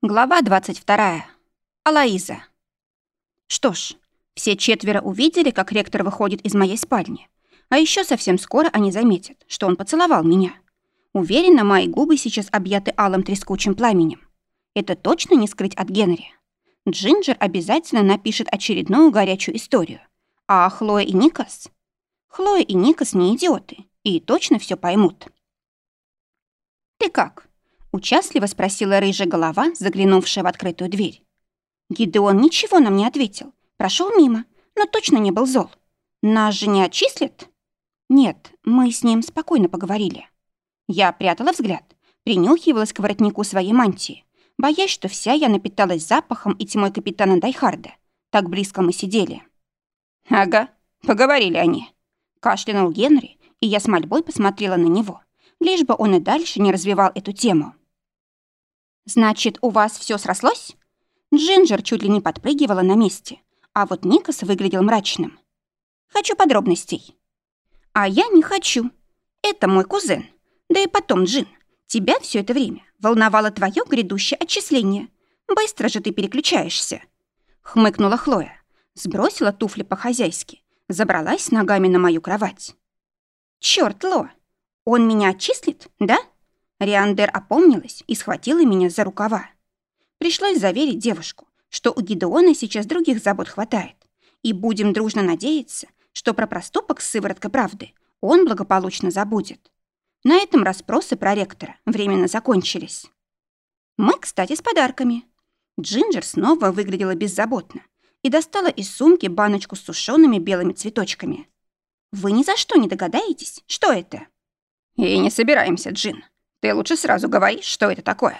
Глава 22. Алаиза. Что ж, все четверо увидели, как ректор выходит из моей спальни. А еще совсем скоро они заметят, что он поцеловал меня. Уверена, мои губы сейчас объяты алым трескучим пламенем. Это точно не скрыть от Генри. Джинджер обязательно напишет очередную горячую историю. А Хлоя и Никас? Хлоя и Никас не идиоты и точно все поймут. «Ты как?» Участливо спросила рыжая голова, заглянувшая в открытую дверь. Гидеон ничего нам не ответил. Прошел мимо, но точно не был зол. Нас же не отчислят? Нет, мы с ним спокойно поговорили. Я прятала взгляд, принюхивалась к воротнику своей мантии, боясь, что вся я напиталась запахом и тьмой капитана Дайхарда. Так близко мы сидели. «Ага, поговорили они», — кашлянул Генри, и я с мольбой посмотрела на него, лишь бы он и дальше не развивал эту тему. «Значит, у вас все срослось?» Джинджер чуть ли не подпрыгивала на месте, а вот Никас выглядел мрачным. «Хочу подробностей». «А я не хочу. Это мой кузен. Да и потом, Джин, тебя все это время волновало твое грядущее отчисление. Быстро же ты переключаешься». Хмыкнула Хлоя, сбросила туфли по-хозяйски, забралась ногами на мою кровать. «Чёрт, Ло, он меня отчислит, да?» Риандер опомнилась и схватила меня за рукава. Пришлось заверить девушку, что у Гидеона сейчас других забот хватает, и будем дружно надеяться, что про проступок с сывороткой правды он благополучно забудет. На этом расспросы про ректора временно закончились. Мы, кстати, с подарками. Джинджер снова выглядела беззаботно и достала из сумки баночку с сушеными белыми цветочками. Вы ни за что не догадаетесь, что это? И не собираемся, Джин. Ты лучше сразу говори, что это такое,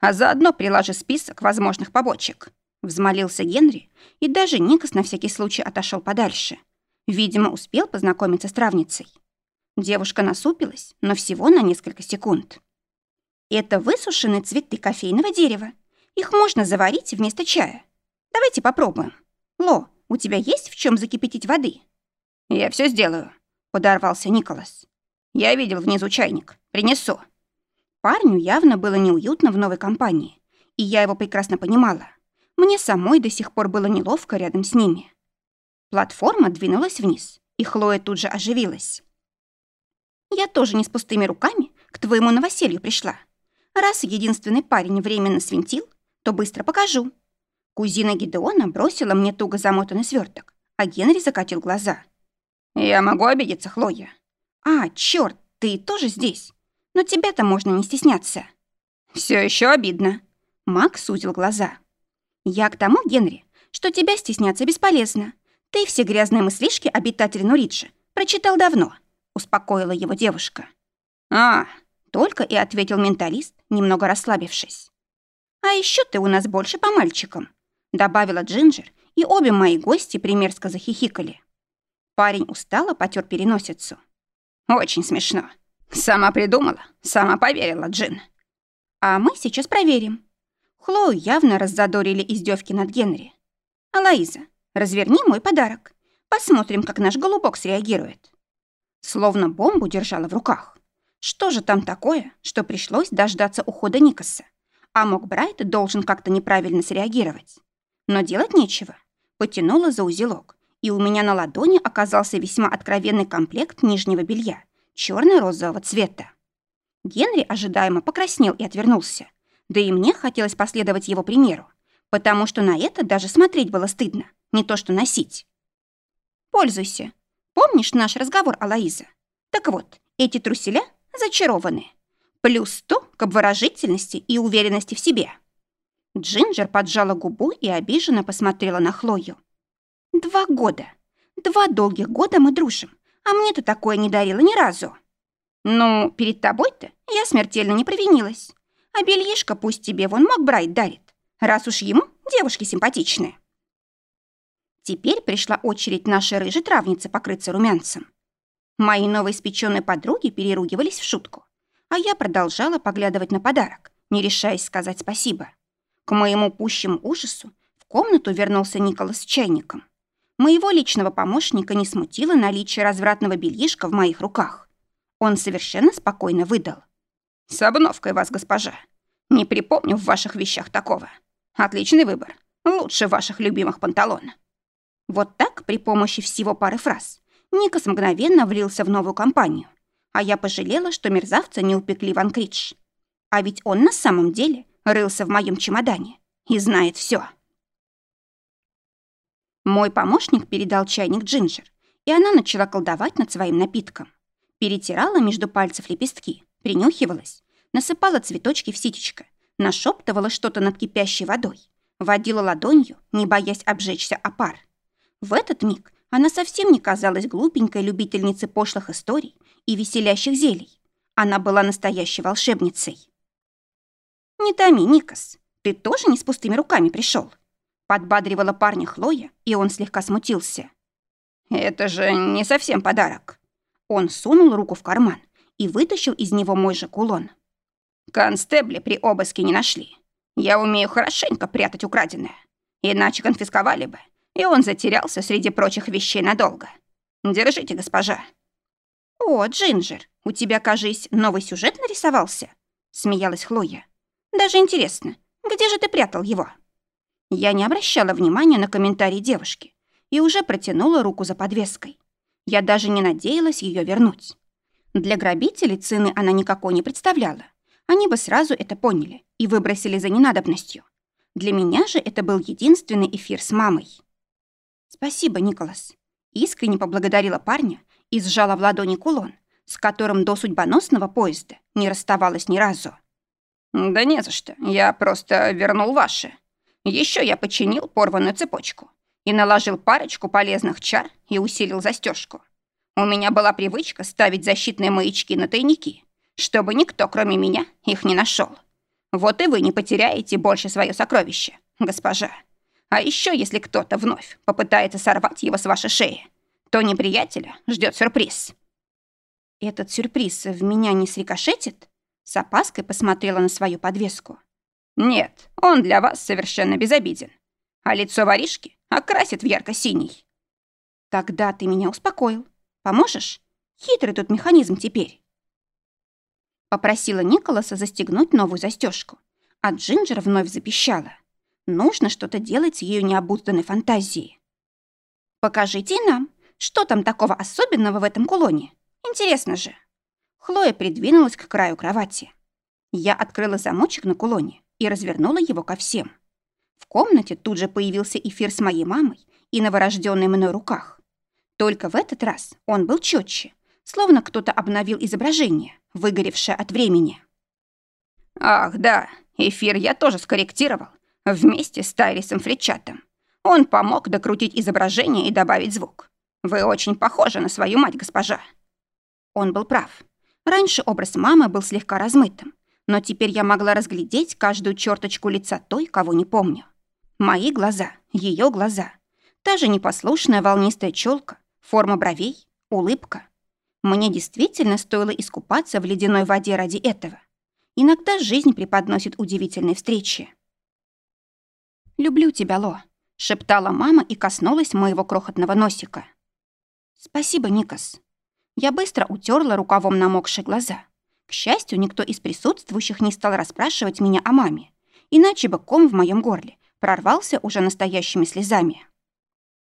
а заодно приложи список возможных побочек». Взмолился Генри, и даже Никас на всякий случай отошел подальше. Видимо, успел познакомиться с травницей. Девушка насупилась, но всего на несколько секунд. «Это высушенные цветы кофейного дерева. Их можно заварить вместо чая. Давайте попробуем. Ло, у тебя есть в чем закипятить воды?» «Я все сделаю», — подорвался Николас. «Я видел внизу чайник. Принесу». Парню явно было неуютно в новой компании, и я его прекрасно понимала. Мне самой до сих пор было неловко рядом с ними. Платформа двинулась вниз, и Хлоя тут же оживилась. «Я тоже не с пустыми руками к твоему новоселью пришла. Раз единственный парень временно свинтил, то быстро покажу». Кузина Гидеона бросила мне туго замотанный сверток, а Генри закатил глаза. «Я могу обидеться, Хлоя». «А, черт, ты тоже здесь? Но тебя-то можно не стесняться. Все еще обидно. Мак сузил глаза. Я к тому, Генри, что тебя стесняться бесполезно. Ты все грязные мыслишки обитателя Нуриджи прочитал давно, успокоила его девушка. А, только и ответил менталист, немного расслабившись. А еще ты у нас больше по мальчикам, добавила Джинджер, и обе мои гости примерзко захихикали. Парень устало потер переносицу. Очень смешно. «Сама придумала, сама поверила, Джин». «А мы сейчас проверим». Хлою явно раззадорили издевки над Генри. «Алаиза, разверни мой подарок. Посмотрим, как наш голубок среагирует». Словно бомбу держала в руках. Что же там такое, что пришлось дождаться ухода Никаса? А мог Брайт должен как-то неправильно среагировать. Но делать нечего. Потянула за узелок, и у меня на ладони оказался весьма откровенный комплект нижнего белья черно-розового цвета. Генри ожидаемо покраснел и отвернулся. Да и мне хотелось последовать его примеру, потому что на это даже смотреть было стыдно, не то что носить. «Пользуйся. Помнишь наш разговор, Алаиза? Так вот, эти труселя зачарованы. Плюс сто к обворожительности и уверенности в себе». Джинджер поджала губу и обиженно посмотрела на Хлою. «Два года. Два долгих года мы дружим а мне-то такое не дарила ни разу. Ну, перед тобой-то я смертельно не провинилась. А бельишко пусть тебе вон Макбрайт дарит, раз уж ему девушки симпатичные. Теперь пришла очередь нашей рыжей травницы покрыться румянцем. Мои новоиспеченные подруги переругивались в шутку, а я продолжала поглядывать на подарок, не решаясь сказать спасибо. К моему пущему ужасу в комнату вернулся Николас с чайником. Моего личного помощника не смутило наличие развратного бельишка в моих руках. Он совершенно спокойно выдал. «С обновкой вас, госпожа. Не припомню в ваших вещах такого. Отличный выбор. Лучше ваших любимых панталон. Вот так, при помощи всего пары фраз, Никас мгновенно влился в новую компанию, а я пожалела, что мерзавца не упекли в Анкридж. А ведь он на самом деле рылся в моем чемодане и знает все. Мой помощник передал чайник Джинджер, и она начала колдовать над своим напитком. Перетирала между пальцев лепестки, принюхивалась, насыпала цветочки в ситечко, нашептывала что-то над кипящей водой, водила ладонью, не боясь обжечься о пар. В этот миг она совсем не казалась глупенькой любительницей пошлых историй и веселящих зелий. Она была настоящей волшебницей. «Не томи, Никас, ты тоже не с пустыми руками пришел. Подбадривала парня Хлоя, и он слегка смутился. «Это же не совсем подарок». Он сунул руку в карман и вытащил из него мой же кулон. «Констебли при обыске не нашли. Я умею хорошенько прятать украденное. Иначе конфисковали бы, и он затерялся среди прочих вещей надолго. Держите, госпожа». «О, Джинджер, у тебя, кажись, новый сюжет нарисовался?» — смеялась Хлоя. «Даже интересно, где же ты прятал его?» Я не обращала внимания на комментарии девушки и уже протянула руку за подвеской. Я даже не надеялась ее вернуть. Для грабителей цены она никакой не представляла. Они бы сразу это поняли и выбросили за ненадобностью. Для меня же это был единственный эфир с мамой. «Спасибо, Николас». Искренне поблагодарила парня и сжала в ладони кулон, с которым до судьбоносного поезда не расставалась ни разу. «Да не за что. Я просто вернул ваши», еще я починил порванную цепочку и наложил парочку полезных чар и усилил застежку. У меня была привычка ставить защитные маячки на тайники, чтобы никто, кроме меня, их не нашел. Вот и вы не потеряете больше свое сокровище, госпожа. А еще, если кто-то вновь попытается сорвать его с вашей шеи, то неприятеля ждет сюрприз. Этот сюрприз в меня не срикошетит? С опаской посмотрела на свою подвеску. Нет, он для вас совершенно безобиден. А лицо воришки окрасит в ярко-синий. Тогда ты меня успокоил. Поможешь? Хитрый тут механизм теперь. Попросила Николаса застегнуть новую застежку, а Джинджер вновь запищала. Нужно что-то делать с ее необузданной фантазией. «Покажите нам, что там такого особенного в этом кулоне. Интересно же». Хлоя придвинулась к краю кровати. Я открыла замочек на кулоне и развернула его ко всем. В комнате тут же появился эфир с моей мамой и новорожденной мной руках. Только в этот раз он был четче, словно кто-то обновил изображение, выгоревшее от времени. «Ах, да, эфир я тоже скорректировал вместе с Тайрисом Фричатом. Он помог докрутить изображение и добавить звук. Вы очень похожи на свою мать, госпожа». Он был прав. Раньше образ мамы был слегка размытым, но теперь я могла разглядеть каждую черточку лица той, кого не помню. Мои глаза, ее глаза, та же непослушная волнистая челка, форма бровей, улыбка. Мне действительно стоило искупаться в ледяной воде ради этого. Иногда жизнь преподносит удивительные встречи. «Люблю тебя, Ло», — шептала мама и коснулась моего крохотного носика. «Спасибо, Никас». Я быстро утерла рукавом намокшие глаза. К счастью, никто из присутствующих не стал расспрашивать меня о маме, иначе бы ком в моем горле прорвался уже настоящими слезами.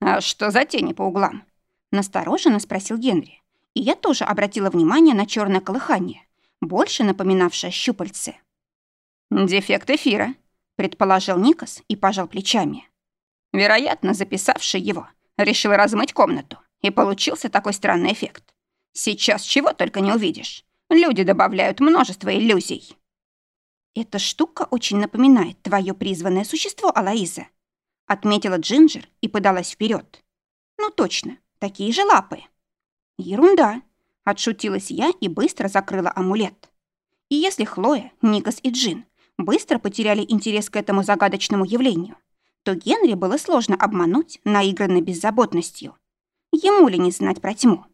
«А что за тени по углам?» — настороженно спросил Генри. И я тоже обратила внимание на черное колыхание, больше напоминавшее щупальце. «Дефект эфира», — предположил Никас и пожал плечами. Вероятно, записавший его решил размыть комнату, и получился такой странный эффект. Сейчас чего только не увидишь. Люди добавляют множество иллюзий. Эта штука очень напоминает твое призванное существо, Алаиза. Отметила Джинджер и подалась вперед. Ну точно, такие же лапы. Ерунда. Отшутилась я и быстро закрыла амулет. И если Хлоя, Никас и Джин быстро потеряли интерес к этому загадочному явлению, то Генри было сложно обмануть наигранной беззаботностью. Ему ли не знать про тьму?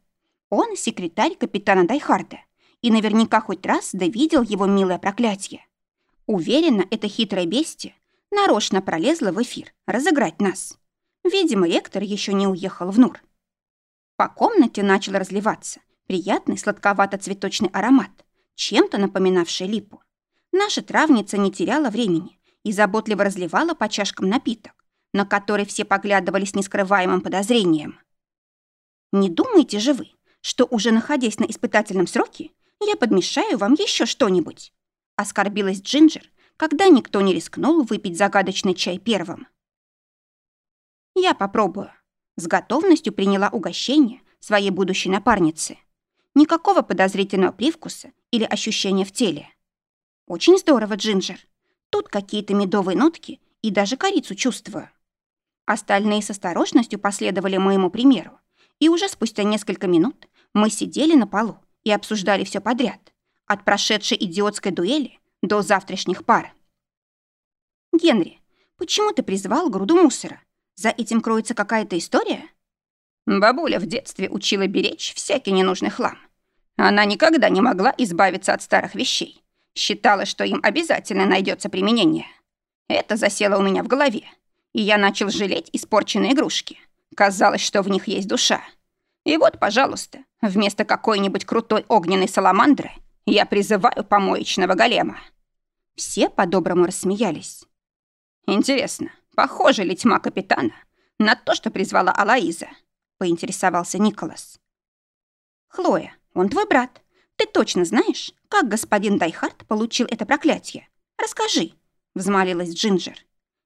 Он секретарь капитана Дайхарда и наверняка хоть раз да его милое проклятие. Уверена, это хитрое бестие нарочно пролезло в эфир разыграть нас. Видимо, ректор еще не уехал в Нур. По комнате начал разливаться приятный сладковато-цветочный аромат, чем-то напоминавший липу. Наша травница не теряла времени и заботливо разливала по чашкам напиток, на который все поглядывали с нескрываемым подозрением. «Не думаете же вы, что уже находясь на испытательном сроке, я подмешаю вам еще что-нибудь?» Оскорбилась Джинджер, когда никто не рискнул выпить загадочный чай первым. «Я попробую». С готовностью приняла угощение своей будущей напарницы. Никакого подозрительного привкуса или ощущения в теле. Очень здорово, Джинджер. Тут какие-то медовые нотки и даже корицу чувствую. Остальные с осторожностью последовали моему примеру, и уже спустя несколько минут мы сидели на полу и обсуждали все подряд, от прошедшей идиотской дуэли до завтрашних пар. «Генри, почему ты призвал груду мусора? За этим кроется какая-то история?» Бабуля в детстве учила беречь всякий ненужный хлам. Она никогда не могла избавиться от старых вещей. Считала, что им обязательно найдется применение. Это засело у меня в голове, и я начал жалеть испорченные игрушки. Казалось, что в них есть душа. И вот, пожалуйста, вместо какой-нибудь крутой огненной саламандры я призываю помоечного голема. Все по-доброму рассмеялись. Интересно, похожа ли тьма капитана на то, что призвала Алаиза? Поинтересовался Николас. Хлоя, он твой брат. Ты точно знаешь, как господин Дайхард получил это проклятие? Расскажи, взмолилась Джинджер.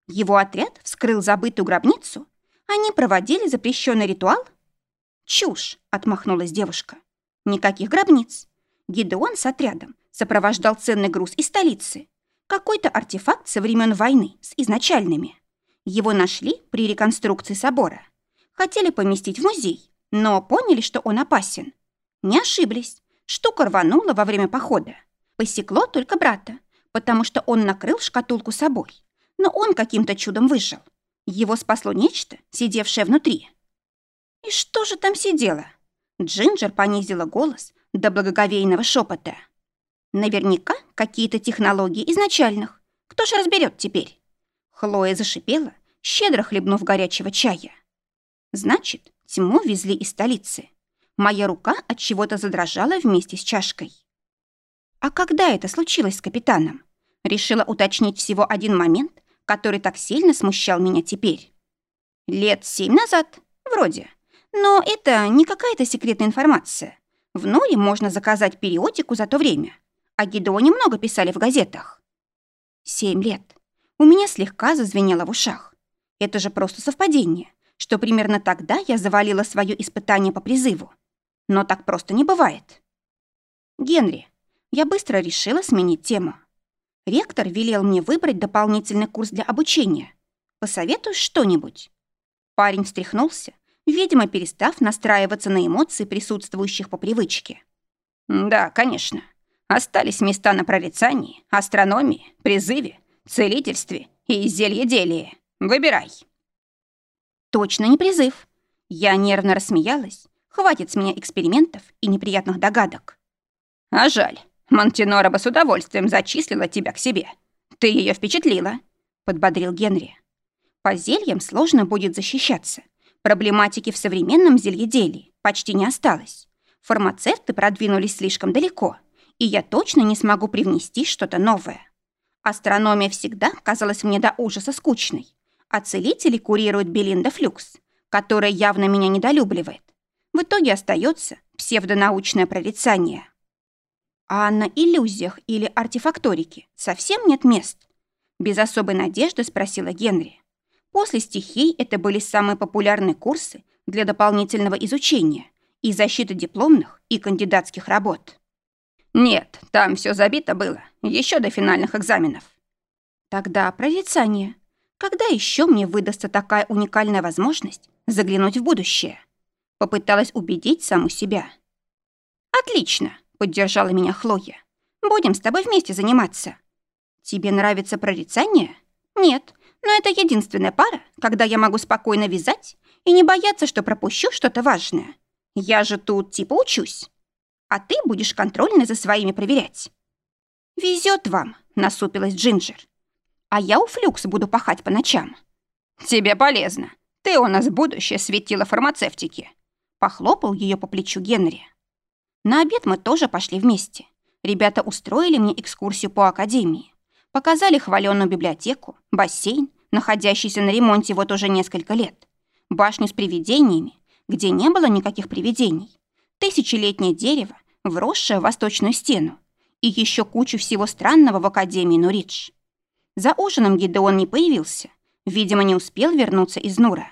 Его отряд вскрыл забытую гробницу? Они проводили запрещенный ритуал? Чушь, отмахнулась девушка. Никаких гробниц. Гидеон с отрядом сопровождал ценный груз из столицы. Какой-то артефакт со времен войны с изначальными. Его нашли при реконструкции собора. Хотели поместить в музей, но поняли, что он опасен. Не ошиблись. Штука рванула во время похода. Посекло только брата, потому что он накрыл шкатулку собой но он каким-то чудом выжил. Его спасло нечто, сидевшее внутри. И что же там сидело? Джинджер понизила голос до благоговейного шепота. Наверняка какие-то технологии изначальных. Кто же разберет теперь? Хлоя зашипела, щедро хлебнув горячего чая. Значит, тьму везли из столицы. Моя рука от чего-то задрожала вместе с чашкой. А когда это случилось с капитаном? Решила уточнить всего один момент, который так сильно смущал меня теперь. Лет семь назад, вроде. Но это не какая-то секретная информация. В Норе можно заказать периодику за то время. О Гидеоне много писали в газетах. Семь лет. У меня слегка зазвенело в ушах. Это же просто совпадение, что примерно тогда я завалила свое испытание по призыву. Но так просто не бывает. Генри, я быстро решила сменить тему. Ректор велел мне выбрать дополнительный курс для обучения. Посоветуешь что-нибудь?» Парень встряхнулся, видимо, перестав настраиваться на эмоции присутствующих по привычке. «Да, конечно. Остались места на прорицании, астрономии, призыве, целительстве и зельеделии. Выбирай». «Точно не призыв». Я нервно рассмеялась. Хватит с меня экспериментов и неприятных догадок. «А жаль. Монтинора бы с удовольствием зачислила тебя к себе. Ты ее впечатлила», — подбодрил Генри. «По зельям сложно будет защищаться. Проблематики в современном зельеделии почти не осталось. Фармацевты продвинулись слишком далеко, и я точно не смогу привнести что-то новое. Астрономия всегда казалась мне до ужаса скучной, а целители курирует Белинда Флюкс, которая явно меня недолюбливает. В итоге остается псевдонаучное прорицание». А на иллюзиях или артефакторике совсем нет мест? Без особой надежды спросила Генри. После стихий это были самые популярные курсы для дополнительного изучения и защиты дипломных и кандидатских работ. Нет, там все забито было, еще до финальных экзаменов. Тогда прорицание. Когда еще мне выдастся такая уникальная возможность заглянуть в будущее? Попыталась убедить саму себя. Отлично, Поддержала меня Хлоя. Будем с тобой вместе заниматься. Тебе нравится прорицание? Нет, но это единственная пара, когда я могу спокойно вязать и не бояться, что пропущу что-то важное. Я же тут типа учусь. А ты будешь контрольно за своими проверять. Везет вам, насупилась Джинджер. А я у Флюкс буду пахать по ночам. Тебе полезно. Ты у нас будущее светило фармацевтики. Похлопал ее по плечу Генри. На обед мы тоже пошли вместе. Ребята устроили мне экскурсию по академии. Показали хваленную библиотеку, бассейн, находящийся на ремонте вот уже несколько лет, башню с привидениями, где не было никаких привидений, тысячелетнее дерево, вросшее в восточную стену, и еще кучу всего странного в Академии Нуридж. За ужином Гидеон не появился. Видимо, не успел вернуться из Нура.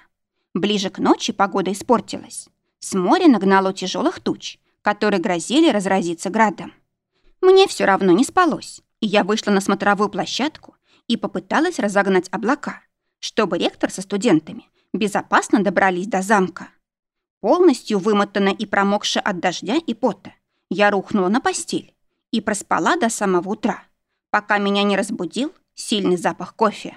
Ближе к ночи погода испортилась. С моря нагнало тяжелых туч, которые грозили разразиться градом. Мне все равно не спалось, и я вышла на смотровую площадку и попыталась разогнать облака, чтобы ректор со студентами безопасно добрались до замка. Полностью вымотанная и промокшая от дождя и пота, я рухнула на постель и проспала до самого утра, пока меня не разбудил сильный запах кофе.